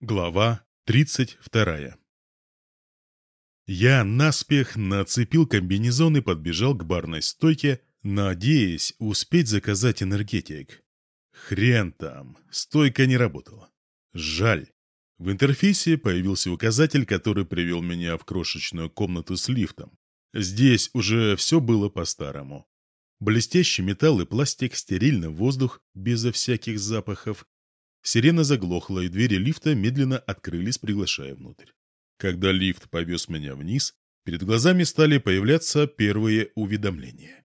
Глава 32 Я наспех нацепил комбинезон и подбежал к барной стойке, надеясь успеть заказать энергетик. Хрен там, стойка не работала. Жаль. В интерфейсе появился указатель, который привел меня в крошечную комнату с лифтом. Здесь уже все было по-старому. Блестящий металл и пластик, стерильный воздух, безо всяких запахов, Сирена заглохла, и двери лифта медленно открылись, приглашая внутрь. Когда лифт повез меня вниз, перед глазами стали появляться первые уведомления.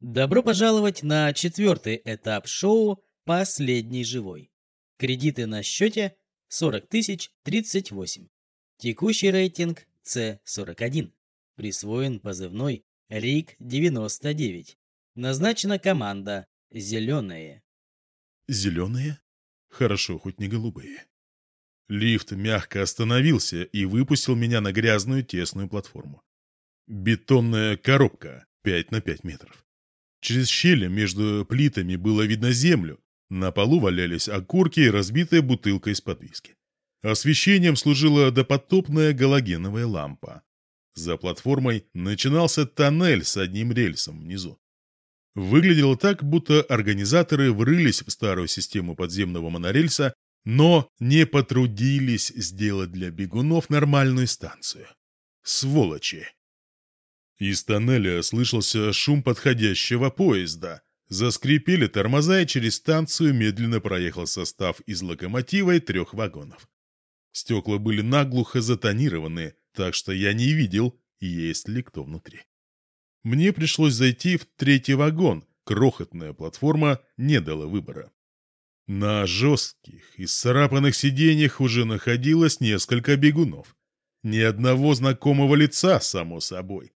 Добро пожаловать на четвертый этап шоу «Последний живой». Кредиты на счете 40 тысяч 38. Текущий рейтинг С41. Присвоен позывной РИК-99. Назначена команда «Зеленые». «Зеленые?» Хорошо, хоть не голубые. Лифт мягко остановился и выпустил меня на грязную тесную платформу. Бетонная коробка 5 на 5 метров. Через щели между плитами было видно землю. На полу валялись окурки и разбитая бутылка из-под виски. Освещением служила допотопная галогеновая лампа. За платформой начинался тоннель с одним рельсом внизу. Выглядело так, будто организаторы врылись в старую систему подземного монорельса, но не потрудились сделать для бегунов нормальную станцию. Сволочи! Из тоннеля слышался шум подходящего поезда. Заскрипели тормоза, и через станцию медленно проехал состав из локомотива и трех вагонов. Стекла были наглухо затонированы, так что я не видел, есть ли кто внутри. Мне пришлось зайти в третий вагон, крохотная платформа не дала выбора. На жестких и сцарапанных сиденьях уже находилось несколько бегунов. Ни одного знакомого лица, само собой.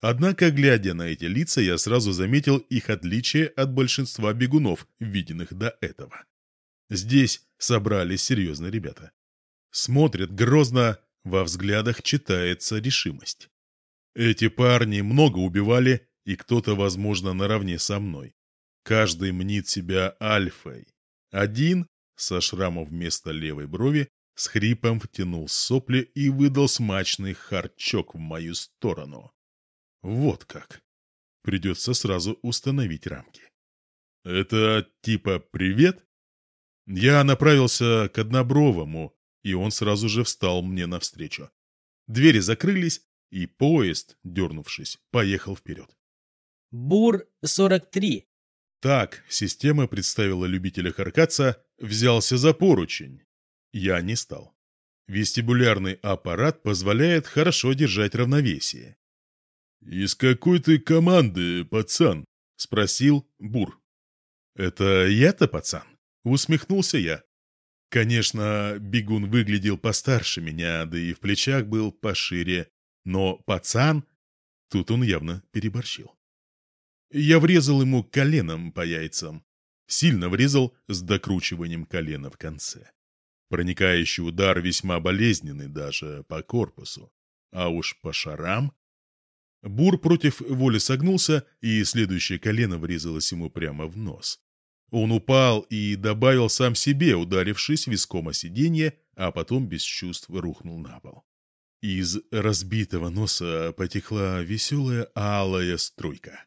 Однако, глядя на эти лица, я сразу заметил их отличие от большинства бегунов, виденных до этого. Здесь собрались серьезные ребята. Смотрят грозно, во взглядах читается решимость. Эти парни много убивали, и кто-то, возможно, наравне со мной. Каждый мнит себя альфой. Один, со шрамом вместо левой брови, с хрипом втянул сопли и выдал смачный харчок в мою сторону. Вот как. Придется сразу установить рамки. Это типа «привет»? Я направился к Однобровому, и он сразу же встал мне навстречу. Двери закрылись, и поезд, дернувшись, поехал вперед. «Бур-43». Так система представила любителя Харкаца, взялся за поручень. Я не стал. Вестибулярный аппарат позволяет хорошо держать равновесие. «Из какой ты команды, пацан?» — спросил Бур. «Это я-то, пацан?» — усмехнулся я. Конечно, бегун выглядел постарше меня, да и в плечах был пошире, но пацан... Тут он явно переборщил. Я врезал ему коленом по яйцам. Сильно врезал с докручиванием колена в конце. Проникающий удар весьма болезненный даже по корпусу. А уж по шарам... Бур против воли согнулся, и следующее колено врезалось ему прямо в нос. Он упал и добавил сам себе, ударившись виском о сиденье, а потом без чувств рухнул на пол. Из разбитого носа потекла веселая алая струйка.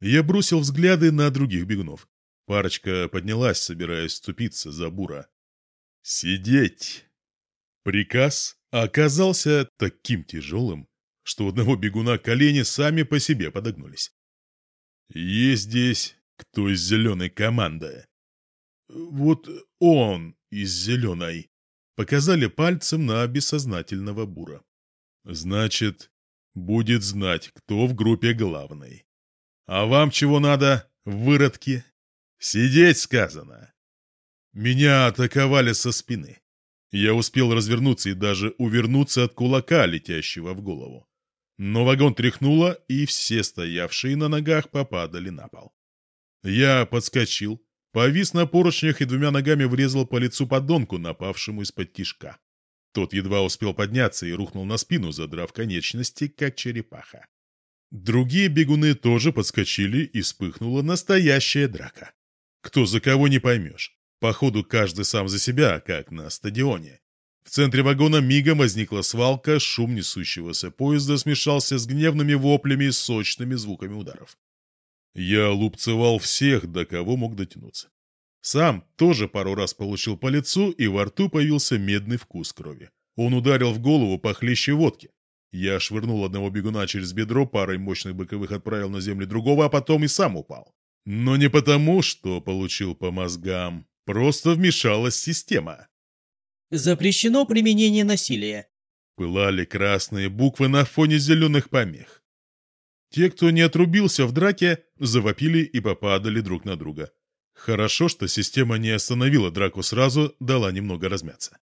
Я бросил взгляды на других бегунов. Парочка поднялась, собираясь ступиться за бура. «Сидеть!» Приказ оказался таким тяжелым, что у одного бегуна колени сами по себе подогнулись. «Есть здесь кто из зеленой команды?» «Вот он из зеленой», Показали пальцем на бессознательного бура. Значит, будет знать, кто в группе главный. А вам чего надо, выродки? Сидеть сказано. Меня атаковали со спины. Я успел развернуться и даже увернуться от кулака, летящего в голову. Но вагон тряхнуло, и все стоявшие на ногах попадали на пол. Я подскочил, Повис на поручнях и двумя ногами врезал по лицу подонку, напавшему из-под тишка. Тот едва успел подняться и рухнул на спину, задрав конечности, как черепаха. Другие бегуны тоже подскочили, и вспыхнула настоящая драка. Кто за кого не поймешь. Походу, каждый сам за себя, как на стадионе. В центре вагона мигом возникла свалка, шум несущегося поезда смешался с гневными воплями и сочными звуками ударов. Я лупцевал всех, до кого мог дотянуться. Сам тоже пару раз получил по лицу, и во рту появился медный вкус крови. Он ударил в голову похлеще водки. Я швырнул одного бегуна через бедро, парой мощных боковых отправил на землю другого, а потом и сам упал. Но не потому, что получил по мозгам. Просто вмешалась система. Запрещено применение насилия. Пылали красные буквы на фоне зеленых помех. Те, кто не отрубился в драке, завопили и попадали друг на друга. Хорошо, что система не остановила драку сразу, дала немного размяться.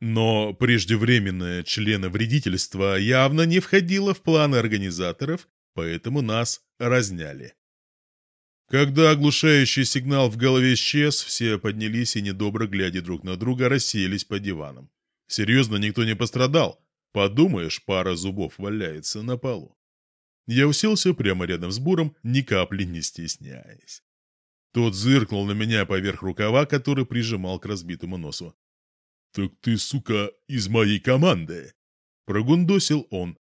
Но преждевременное членовредительство явно не входило в планы организаторов, поэтому нас разняли. Когда оглушающий сигнал в голове исчез, все поднялись и, недобро глядя друг на друга, рассеялись по диванам. Серьезно, никто не пострадал. Подумаешь, пара зубов валяется на полу. Я уселся прямо рядом с Буром, ни капли не стесняясь. Тот зыркнул на меня поверх рукава, который прижимал к разбитому носу. «Так ты, сука, из моей команды!» Прогундосил он.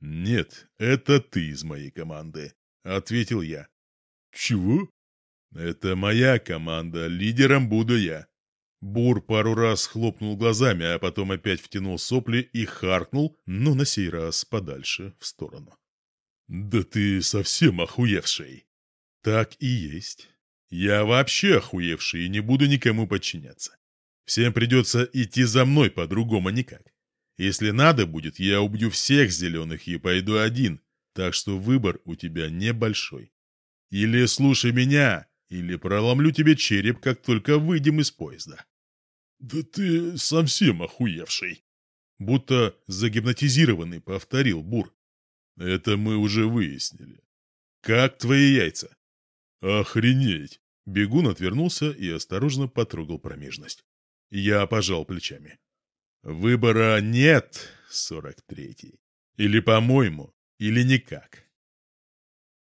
«Нет, это ты из моей команды», — ответил я. «Чего?» «Это моя команда, лидером буду я». Бур пару раз хлопнул глазами, а потом опять втянул сопли и харкнул, но на сей раз подальше, в сторону. «Да ты совсем охуевший!» «Так и есть. Я вообще охуевший и не буду никому подчиняться. Всем придется идти за мной, по-другому никак. Если надо будет, я убью всех зеленых и пойду один, так что выбор у тебя небольшой. Или слушай меня, или проломлю тебе череп, как только выйдем из поезда. Да ты совсем охуевший. Будто загипнотизированный, повторил Бур. Это мы уже выяснили. Как твои яйца? Охренеть. Бегун отвернулся и осторожно потрогал промежность. Я пожал плечами. Выбора нет, сорок третий. Или по-моему, или никак.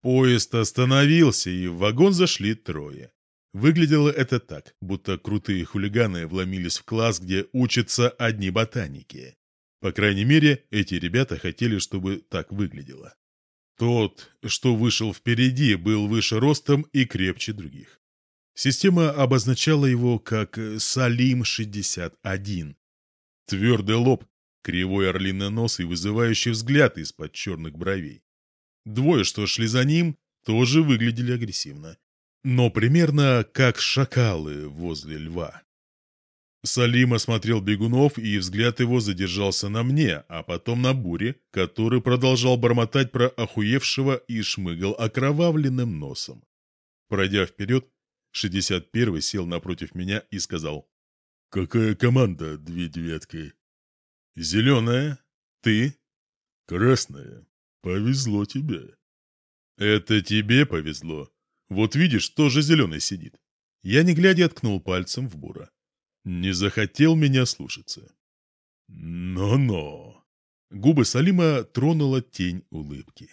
Поезд остановился, и в вагон зашли трое. Выглядело это так, будто крутые хулиганы вломились в класс, где учатся одни ботаники. По крайней мере, эти ребята хотели, чтобы так выглядело. Тот, что вышел впереди, был выше ростом и крепче других. Система обозначала его как Салим-61. Твердый лоб, кривой орлиный нос и вызывающий взгляд из-под черных бровей. Двое, что шли за ним, тоже выглядели агрессивно. Но примерно как шакалы возле льва. Салим осмотрел бегунов, и взгляд его задержался на мне, а потом на буре, который продолжал бормотать про охуевшего и шмыгал окровавленным носом. Пройдя вперед, 61-й сел напротив меня и сказал. «Какая команда, две девятки?» «Зеленая. Ты?» «Красная. Повезло тебе». «Это тебе повезло. Вот видишь, тоже зеленый сидит». Я не глядя откнул пальцем в бура. Не захотел меня слушаться. «Но-но». Губы Салима тронула тень улыбки.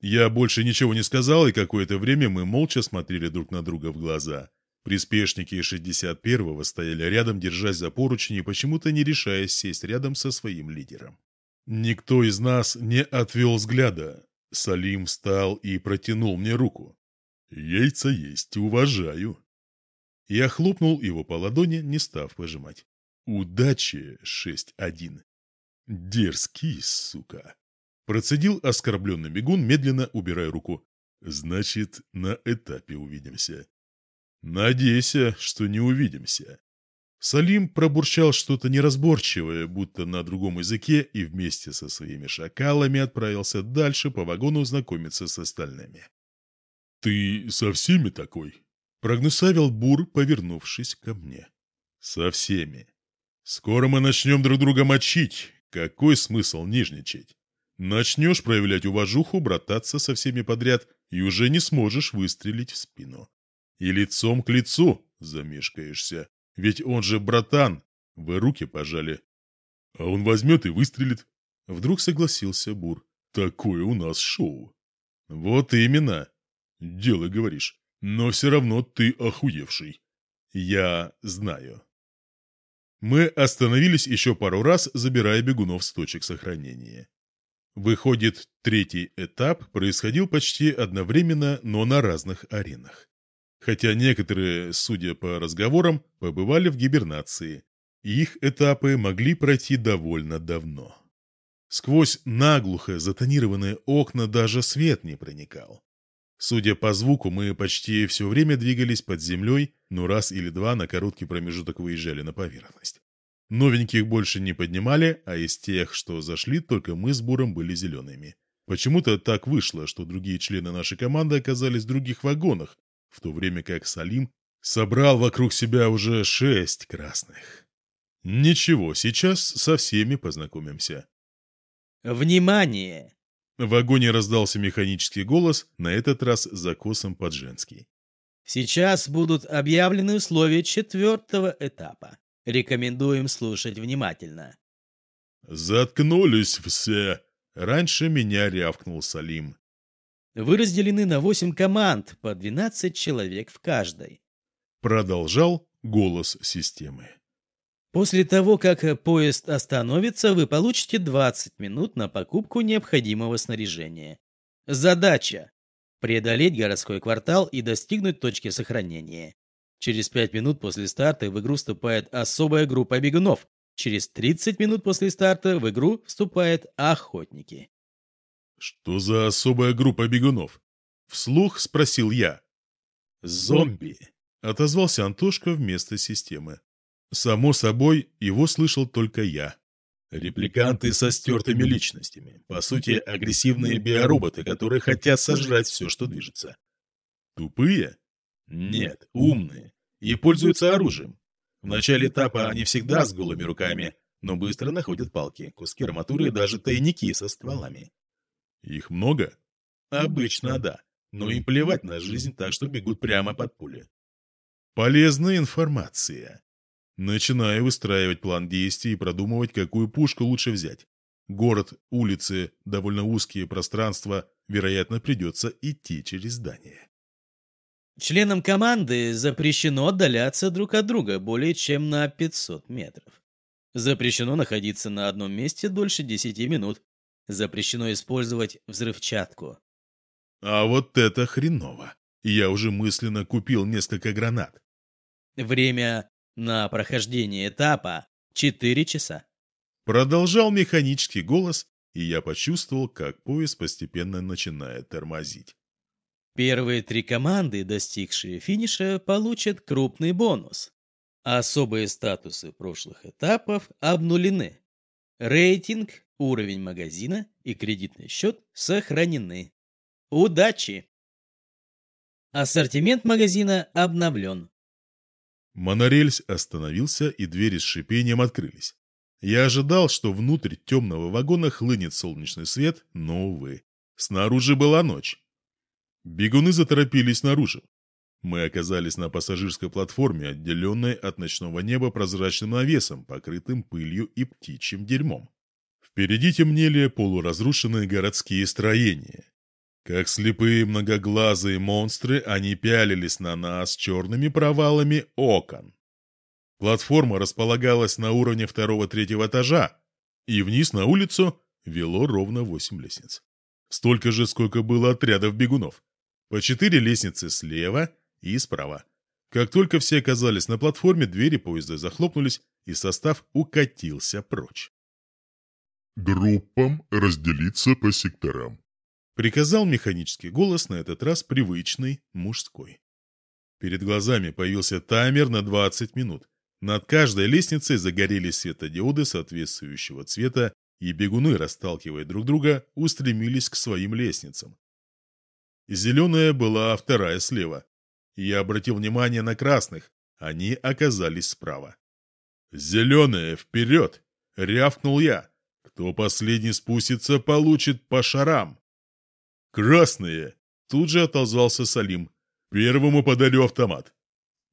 Я больше ничего не сказал, и какое-то время мы молча смотрели друг на друга в глаза. Приспешники 61-го стояли рядом, держась за поручни почему-то не решаясь сесть рядом со своим лидером. Никто из нас не отвел взгляда. Салим встал и протянул мне руку. «Яйца есть, уважаю». Я хлопнул его по ладони, не став пожимать. «Удачи, 6-1». «Дерзкий, сука». Процедил оскорбленный бегун, медленно убирая руку. «Значит, на этапе увидимся». «Надейся, что не увидимся». Салим пробурчал что-то неразборчивое, будто на другом языке, и вместе со своими шакалами отправился дальше по вагону знакомиться с остальными. «Ты со всеми такой?» — прогнусавил Бур, повернувшись ко мне. «Со всеми. Скоро мы начнем друг друга мочить. Какой смысл нежничать?» Начнешь проявлять уважуху, брататься со всеми подряд, и уже не сможешь выстрелить в спину. И лицом к лицу замешкаешься, ведь он же братан, вы руки пожали. А он возьмет и выстрелит. Вдруг согласился Бур. Такое у нас шоу. Вот именно. Дело говоришь. Но все равно ты охуевший. Я знаю. Мы остановились еще пару раз, забирая бегунов с точек сохранения. Выходит, третий этап происходил почти одновременно, но на разных аренах. Хотя некоторые, судя по разговорам, побывали в гибернации. Их этапы могли пройти довольно давно. Сквозь наглухо затонированные окна даже свет не проникал. Судя по звуку, мы почти все время двигались под землей, но раз или два на короткий промежуток выезжали на поверхность. Новеньких больше не поднимали, а из тех, что зашли, только мы с Буром были зелеными. Почему-то так вышло, что другие члены нашей команды оказались в других вагонах, в то время как Салим собрал вокруг себя уже шесть красных. Ничего, сейчас со всеми познакомимся. Внимание! В вагоне раздался механический голос, на этот раз закосом под женский. Сейчас будут объявлены условия четвертого этапа. Рекомендуем слушать внимательно. «Заткнулись все!» Раньше меня рявкнул Салим. Вы разделены на восемь команд, по 12 человек в каждой. Продолжал голос системы. После того, как поезд остановится, вы получите 20 минут на покупку необходимого снаряжения. Задача – преодолеть городской квартал и достигнуть точки сохранения. Через 5 минут после старта в игру вступает особая группа бегунов. Через 30 минут после старта в игру вступают охотники. «Что за особая группа бегунов?» Вслух спросил я. «Зомби», — отозвался Антошка вместо системы. Само собой, его слышал только я. Репликанты со стертыми личностями. По сути, агрессивные биороботы, которые хотят сожрать все, что движется. Тупые? Нет, умные. И пользуются оружием. В начале этапа они всегда с голыми руками, но быстро находят палки, куски арматуры и даже тайники со стволами. Их много? Обычно да. Но им плевать на жизнь, так что бегут прямо под пули. Полезная информация. Начинаю выстраивать план действий и продумывать, какую пушку лучше взять. Город, улицы, довольно узкие пространства, вероятно, придется идти через здание. Членам команды запрещено отдаляться друг от друга более чем на 500 метров. Запрещено находиться на одном месте дольше 10 минут. Запрещено использовать взрывчатку. А вот это хреново. Я уже мысленно купил несколько гранат. Время на прохождение этапа 4 часа. Продолжал механический голос, и я почувствовал, как поезд постепенно начинает тормозить. Первые три команды, достигшие финиша, получат крупный бонус. Особые статусы прошлых этапов обнулены. Рейтинг, уровень магазина и кредитный счет сохранены. Удачи! Ассортимент магазина обновлен. Монорельс остановился, и двери с шипением открылись. Я ожидал, что внутрь темного вагона хлынет солнечный свет, но, увы. Снаружи была ночь. Бегуны заторопились наружу. Мы оказались на пассажирской платформе, отделенной от ночного неба прозрачным навесом, покрытым пылью и птичьим дерьмом. Впереди темнели полуразрушенные городские строения. Как слепые многоглазые монстры, они пялились на нас черными провалами окон. Платформа располагалась на уровне второго-третьего этажа, и вниз на улицу вело ровно восемь лестниц. Столько же, сколько было отрядов бегунов. По четыре лестницы слева и справа. Как только все оказались на платформе, двери поезда захлопнулись, и состав укатился прочь. «Группам разделиться по секторам», Приказал механический голос, на этот раз привычный, мужской. Перед глазами появился таймер на 20 минут. Над каждой лестницей загорелись светодиоды соответствующего цвета, и бегуны, расталкивая друг друга, устремились к своим лестницам. Зеленая была вторая слева. Я обратил внимание на красных, они оказались справа. «Зеленая, вперед!» — рявкнул я. «Кто последний спустится, получит по шарам!» «Красные!» — тут же отозвался Салим. «Первому подарю автомат».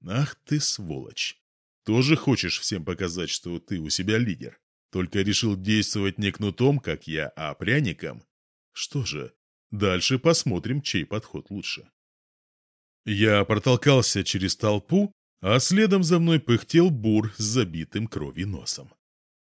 «Ах ты сволочь! Тоже хочешь всем показать, что ты у себя лидер? Только решил действовать не кнутом, как я, а пряником? Что же, дальше посмотрим, чей подход лучше». Я протолкался через толпу, а следом за мной пыхтел бур с забитым кровью носом.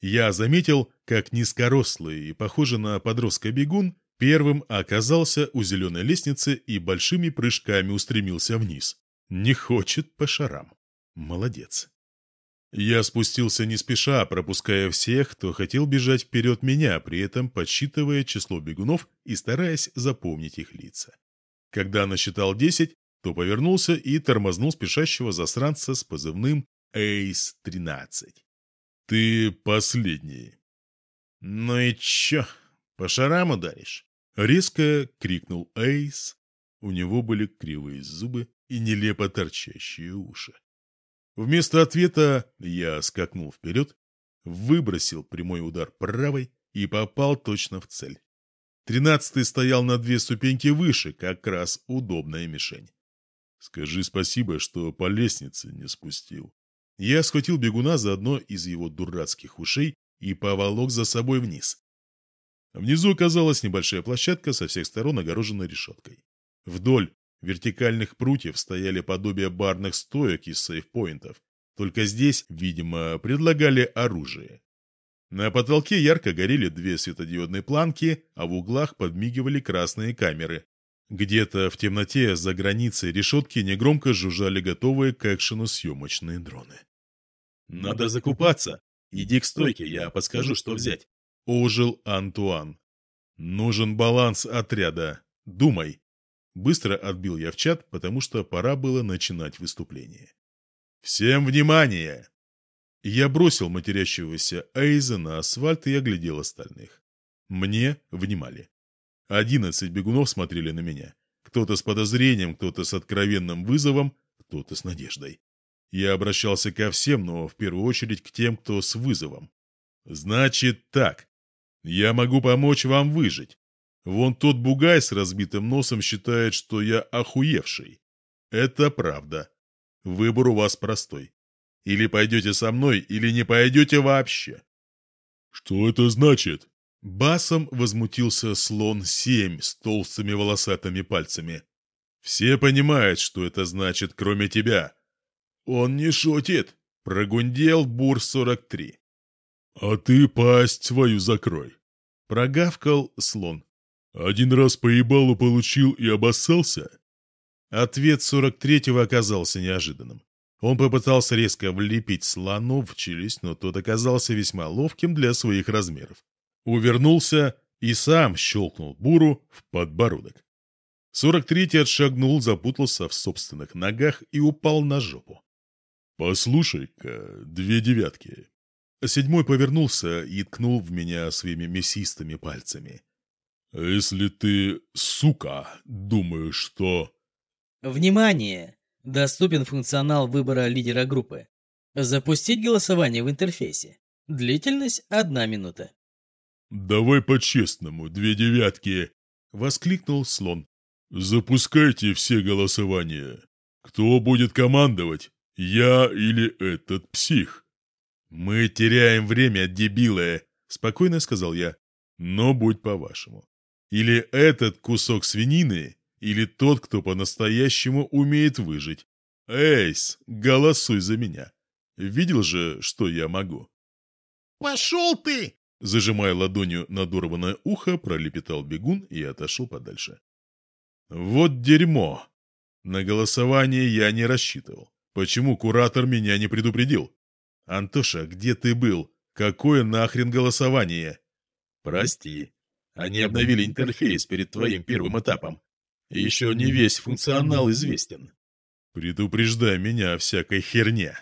Я заметил, как низкорослый и похожий на подростка бегун первым оказался у зеленой лестницы и большими прыжками устремился вниз. Не хочет по шарам. Молодец. Я спустился не спеша, пропуская всех, кто хотел бежать вперед меня, при этом подсчитывая число бегунов и стараясь запомнить их лица. Когда насчитал десять, то повернулся и тормознул спешащего засранца с позывным «Эйс-13». «Ты последний». «Ну и чё, по шарам ударишь?» Резко крикнул Эйс. У него были кривые зубы и нелепо торчащие уши. Вместо ответа я скакнул вперед, выбросил прямой удар правой и попал точно в цель. Тринадцатый стоял на две ступеньки выше, как раз удобная мишень. Скажи спасибо, что по лестнице не спустил. Я схватил бегуна за одно из его дурацких ушей и поволок за собой вниз. Внизу оказалась небольшая площадка, со всех сторон огороженная решеткой. Вдоль вертикальных прутьев стояли подобия барных стоек из сейфпоинтов. Только здесь, видимо, предлагали оружие. На потолке ярко горели две светодиодные планки, а в углах подмигивали красные камеры, где-то в темноте за границей решетки негромко жужжали готовые к экшену съемочные дроны. «Надо закупаться! Иди к стойке, я подскажу, что взять!» — ожил Антуан. «Нужен баланс отряда. Думай!» Быстро отбил я в чат, потому что пора было начинать выступление. «Всем внимание!» Я бросил матерящегося Эйза на асфальт и оглядел остальных. Мне внимали. Одиннадцать бегунов смотрели на меня. Кто-то с подозрением, кто-то с откровенным вызовом, кто-то с надеждой. Я обращался ко всем, но в первую очередь к тем, кто с вызовом. «Значит так. Я могу помочь вам выжить. Вон тот бугай с разбитым носом считает, что я охуевший. Это правда. Выбор у вас простой. Или пойдете со мной, или не пойдете вообще». «Что это значит?» Басом возмутился слон-7 с толстыми волосатыми пальцами. «Все понимают, что это значит, кроме тебя». «Он не шутит», — прогундел Бур-43. «А ты пасть свою закрой», — прогавкал слон. «Один раз по ебалу получил и обоссался?» Ответ 43-го оказался неожиданным. Он попытался резко влепить слону в челюсть, но тот оказался весьма ловким для своих размеров увернулся и сам щелкнул буру в подбородок. Сорок третий отшагнул, запутался в собственных ногах и упал на жопу. «Послушай-ка, две девятки». Седьмой повернулся и ткнул в меня своими мясистыми пальцами. «Если ты, сука, думаешь, что...» Внимание! Доступен функционал выбора лидера группы. Запустить голосование в интерфейсе. Длительность – одна минута. «Давай по-честному, две девятки!» — воскликнул слон. «Запускайте все голосования. Кто будет командовать, я или этот псих?» «Мы теряем время, дебилы!» — спокойно сказал я. «Но будь по-вашему. Или этот кусок свинины, или тот, кто по-настоящему умеет выжить. Эйс, голосуй за меня. Видел же, что я могу?» «Пошел ты!» Зажимая ладонью надорванное ухо, пролепетал бегун и отошел подальше. Вот дерьмо! На голосование я не рассчитывал. Почему куратор меня не предупредил? Антоша, где ты был? Какое нахрен голосование? Прости. Они обновили интерфейс перед твоим первым этапом. Еще не весь функционал известен. Предупреждай меня о всякой херне.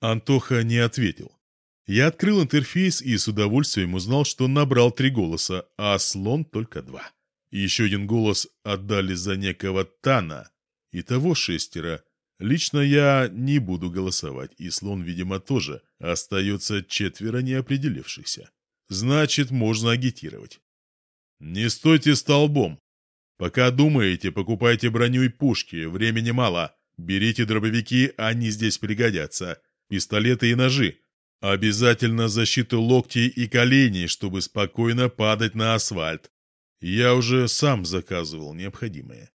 Антоха не ответил. Я открыл интерфейс и с удовольствием узнал, что набрал три голоса, а слон только два. Еще один голос отдали за некого Тана. Итого шестеро. Лично я не буду голосовать, и слон, видимо, тоже. Остается четверо неопределившихся. Значит, можно агитировать. Не стойте столбом. Пока думаете, покупайте броню и пушки, времени мало. Берите дробовики, они здесь пригодятся. Пистолеты и ножи. Обязательно защиту локтей и коленей, чтобы спокойно падать на асфальт. Я уже сам заказывал необходимое.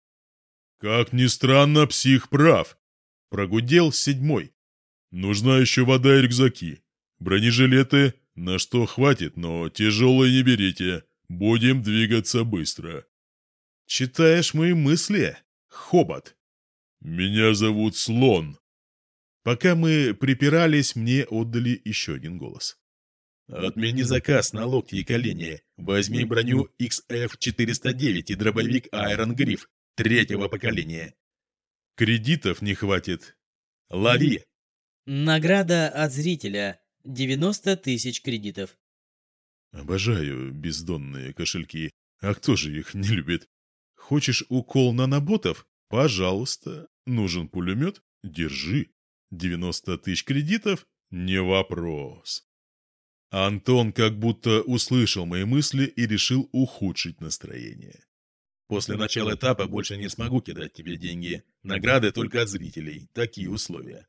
Как ни странно, псих прав. Прогудел седьмой. Нужна еще вода и рюкзаки. Бронежилеты, на что хватит, но тяжелые не берите. Будем двигаться быстро. Читаешь мои мысли, Хобот? Меня зовут Слон. Пока мы припирались, мне отдали еще один голос. Отмени заказ на локти и колени. Возьми броню XF-409 и дробовик Iron Griff третьего поколения. Кредитов не хватит. Лови! Награда от зрителя. 90 тысяч кредитов. Обожаю бездонные кошельки. А кто же их не любит? Хочешь укол наноботов? Пожалуйста. Нужен пулемет? Держи. 90 тысяч кредитов? Не вопрос. Антон как будто услышал мои мысли и решил ухудшить настроение. После начала этапа больше не смогу кидать тебе деньги. Награды только от зрителей. Такие условия.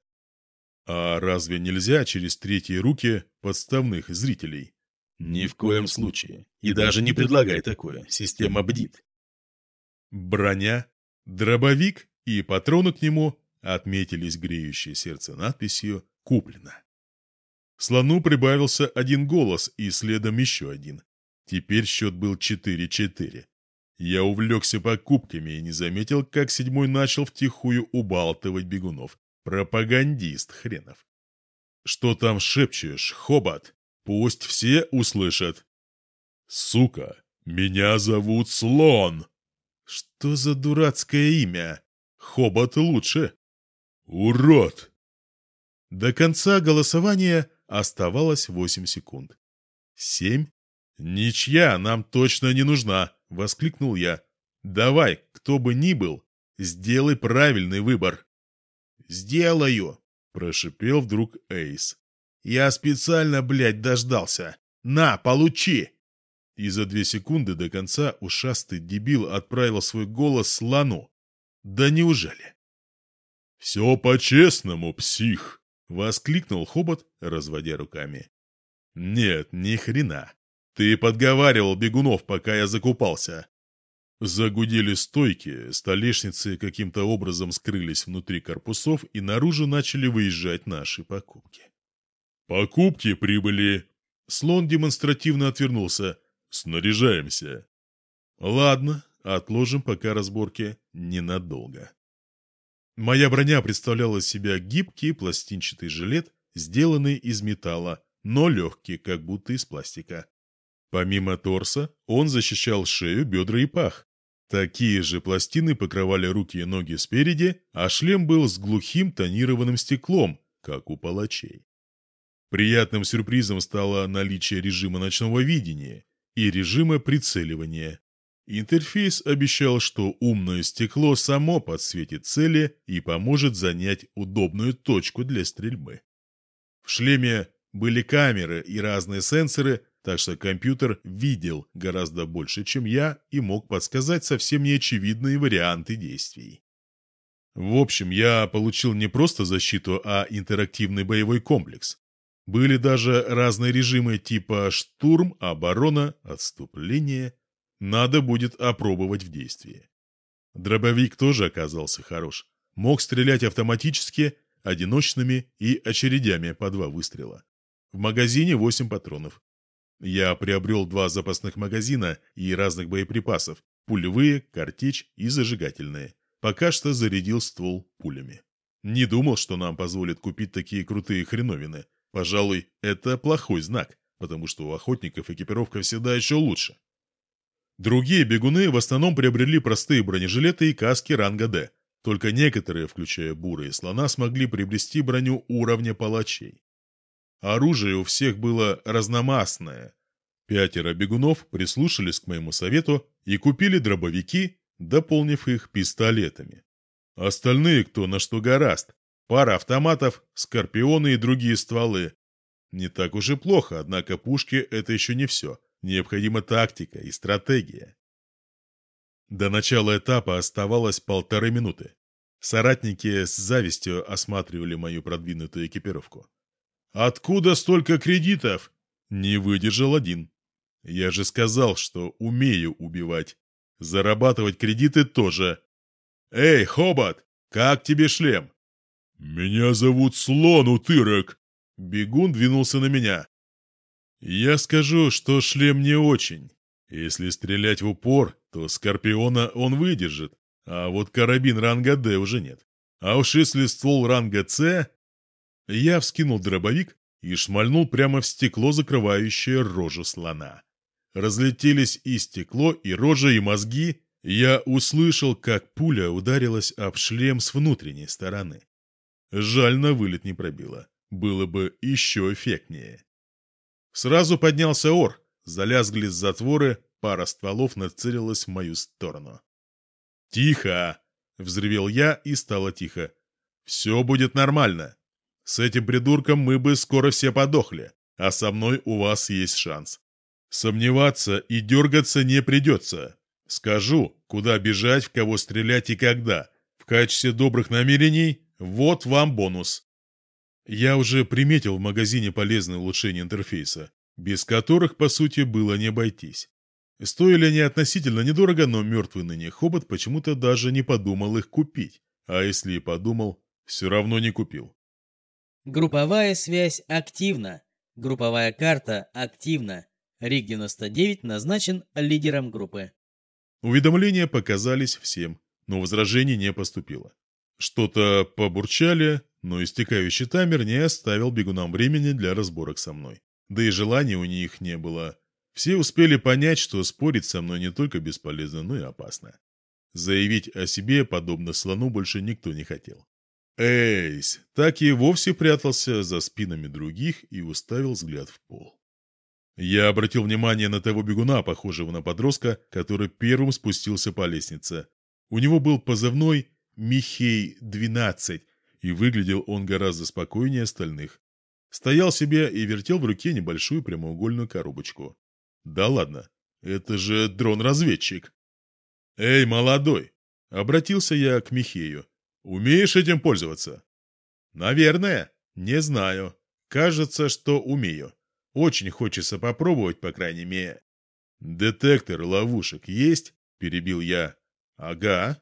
А разве нельзя через третьи руки подставных зрителей? Ни в коем случае. И даже не предлагай такое. Система бдит. Броня, дробовик и патроны к нему отметились греющей сердце надписью «Куплено». Слону прибавился один голос и следом еще один. Теперь счет был 4-4. Я увлекся покупками и не заметил, как седьмой начал втихую убалтывать бегунов. Пропагандист хренов. Что там шепчешь, хобот? Пусть все услышат. Сука, меня зовут Слон. Что за дурацкое имя? Хобот лучше. Урод. До конца голосования оставалось 8 секунд. Семь? Ничья нам точно не нужна, воскликнул я. Давай, кто бы ни был, сделай правильный выбор. «Сделаю!» – прошипел вдруг Эйс. «Я специально, блядь, дождался. На, получи!» И за две секунды до конца ушастый дебил отправил свой голос слону. «Да неужели?» «Все по-честному, псих!» — воскликнул Хобот, разводя руками. «Нет, ни хрена. Ты подговаривал бегунов, пока я закупался. Загудели стойки, столешницы каким-то образом скрылись внутри корпусов и наружу начали выезжать наши покупки. «Покупки прибыли!» Слон демонстративно отвернулся. «Снаряжаемся!» «Ладно, отложим пока разборки ненадолго». Моя броня представляла из себя гибкий пластинчатый жилет, сделанный из металла, но легкий, как будто из пластика. Помимо торса, он защищал шею, бедра и пах. Такие же пластины покрывали руки и ноги спереди, а шлем был с глухим тонированным стеклом, как у палачей. Приятным сюрпризом стало наличие режима ночного видения и режима прицеливания. Интерфейс обещал, что умное стекло само подсветит цели и поможет занять удобную точку для стрельбы. В шлеме были камеры и разные сенсоры, так что компьютер видел гораздо больше, чем я, и мог подсказать совсем неочевидные варианты действий. В общем, я получил не просто защиту, а интерактивный боевой комплекс. Были даже разные режимы типа штурм, оборона, отступление. Надо будет опробовать в действии. Дробовик тоже оказался хорош. Мог стрелять автоматически, одиночными и очередями по два выстрела. В магазине 8 патронов. Я приобрел два запасных магазина и разных боеприпасов, пулевые, картечь и зажигательные. Пока что зарядил ствол пулями. Не думал, что нам позволят купить такие крутые хреновины. Пожалуй, это плохой знак, потому что у охотников экипировка всегда еще лучше. Другие бегуны в основном приобрели простые бронежилеты и каски ранга D. Только некоторые, включая буры и слона, смогли приобрести броню уровня палачей. Оружие у всех было разномастное. Пятеро бегунов прислушались к моему совету и купили дробовики, дополнив их пистолетами. Остальные кто на что гораст. Пара автоматов, скорпионы и другие стволы. Не так уж и плохо, однако пушки — это еще не все. Необходима тактика и стратегия. До начала этапа оставалось полторы минуты. Соратники с завистью осматривали мою продвинутую экипировку. «Откуда столько кредитов?» Не выдержал один. «Я же сказал, что умею убивать. Зарабатывать кредиты тоже. Эй, Хобот, как тебе шлем?» «Меня зовут Слон Утырок!» Бегун двинулся на меня. «Я скажу, что шлем не очень. Если стрелять в упор, то Скорпиона он выдержит, а вот карабин ранга Д уже нет. А уж если ствол ранга С... Я вскинул дробовик и шмальнул прямо в стекло, закрывающее рожу слона. Разлетелись и стекло, и рожа, и мозги. Я услышал, как пуля ударилась об шлем с внутренней стороны. Жаль, на вылет не пробило. Было бы еще эффектнее. Сразу поднялся ор, залязгли затворы, пара стволов нацелилась в мою сторону. «Тихо!» — взревел я, и стало тихо. «Все будет нормально. С этим придурком мы бы скоро все подохли, а со мной у вас есть шанс. Сомневаться и дергаться не придется. Скажу, куда бежать, в кого стрелять и когда. В качестве добрых намерений вот вам бонус. Я уже приметил в магазине полезные улучшения интерфейса, без которых, по сути, было не обойтись. Стоили они относительно недорого, но мертвый ныне хобот почему-то даже не подумал их купить. А если и подумал, все равно не купил. Групповая связь активна. Групповая карта активна. РИК-99 назначен лидером группы. Уведомления показались всем, но возражений не поступило. Что-то побурчали, но истекающий таймер не оставил бегунам времени для разборок со мной. Да и желания у них не было. Все успели понять, что спорить со мной не только бесполезно, но и опасно. Заявить о себе, подобно слону, больше никто не хотел. Эйс так и вовсе прятался за спинами других и уставил взгляд в пол. Я обратил внимание на того бегуна, похожего на подростка, который первым спустился по лестнице. У него был позывной Михей-12, и выглядел он гораздо спокойнее остальных. Стоял себе и вертел в руке небольшую прямоугольную коробочку. Да ладно, это же дрон-разведчик. «Эй, молодой!» — обратился я к Михею. «Умеешь этим пользоваться?» «Наверное. Не знаю. Кажется, что умею. Очень хочется попробовать, по крайней мере». «Детектор ловушек есть?» — перебил я. «Ага.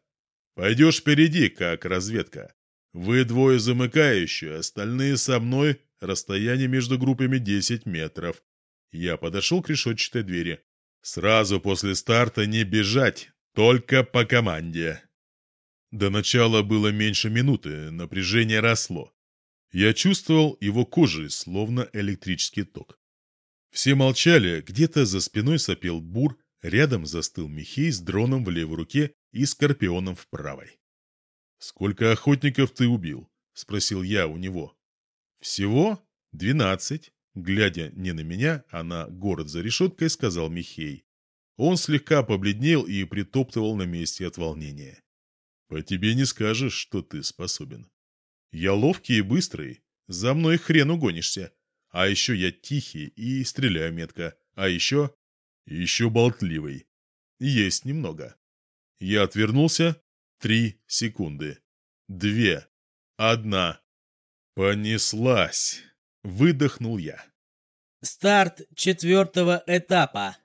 Пойдешь впереди, как разведка. Вы двое замыкающие, остальные со мной, расстояние между группами 10 метров. Я подошел к решетчатой двери. Сразу после старта не бежать, только по команде. До начала было меньше минуты, напряжение росло. Я чувствовал его кожей, словно электрический ток. Все молчали, где-то за спиной сопел бур, рядом застыл Михей с дроном в левой руке и скорпионом в правой. «Сколько охотников ты убил?» — спросил я у него. «Всего двенадцать», — глядя не на меня, а на город за решеткой, сказал Михей. Он слегка побледнел и притоптывал на месте от волнения. «По тебе не скажешь, что ты способен. Я ловкий и быстрый, за мной хрен угонишься. А еще я тихий и стреляю метко. А еще... еще болтливый. Есть немного. Я отвернулся. Три секунды. Две. Одна. Понеслась. Выдохнул я. Старт четвертого этапа.